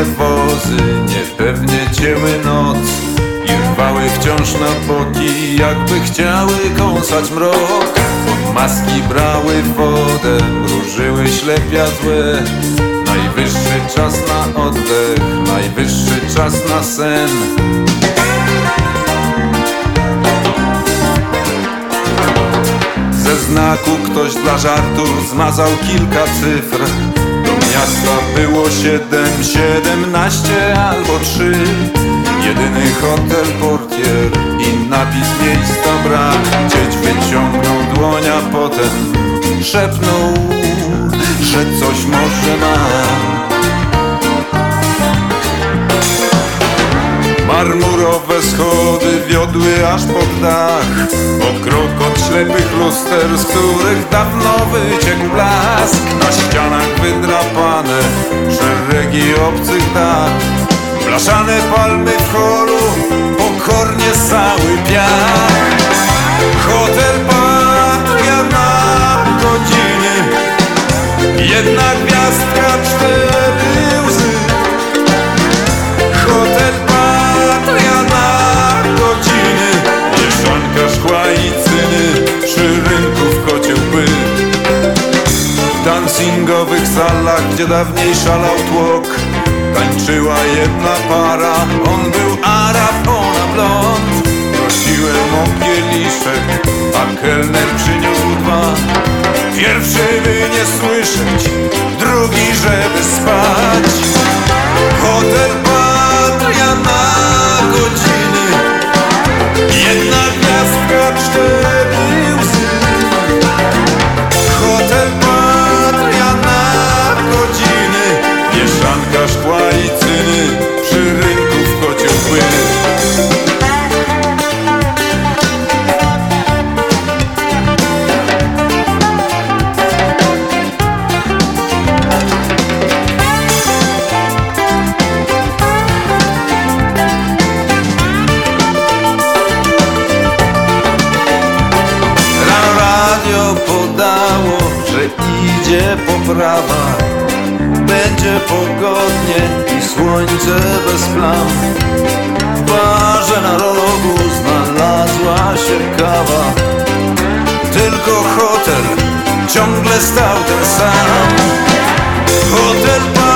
Kolejne wozy niepewnie I rwały wciąż na boki, jakby chciały kąsać mrok. Od maski brały wodę, mrużyły ślepia złe. Najwyższy czas na oddech, najwyższy czas na sen. Ze znaku ktoś dla żartu zmazał kilka cyfr miasta było siedem, siedemnaście albo trzy. Jedyny hotel, portier i napis miejsca brak. Dzieć wyciągnął dłoń, a potem szepnął, że coś może ma. Marmurowe schody wiodły aż pod dach O krok od ślepych luster, z których dawno wyciekł blask szeregi obcych dat Blaszane palmy w holu, dancingowych salach, gdzie dawniej szalał tłok. Tańczyła jedna para On był Arab, ona blond. Prosiłem o kieliszek A kelner przyniósł dwa. Pierwszy by nie słyszeć idzie poprawa. Będzie pogodnie i słońce bez plam. W barze na rogu znalazła się kawa. Tylko hotel ciągle stał ten sam. Hotel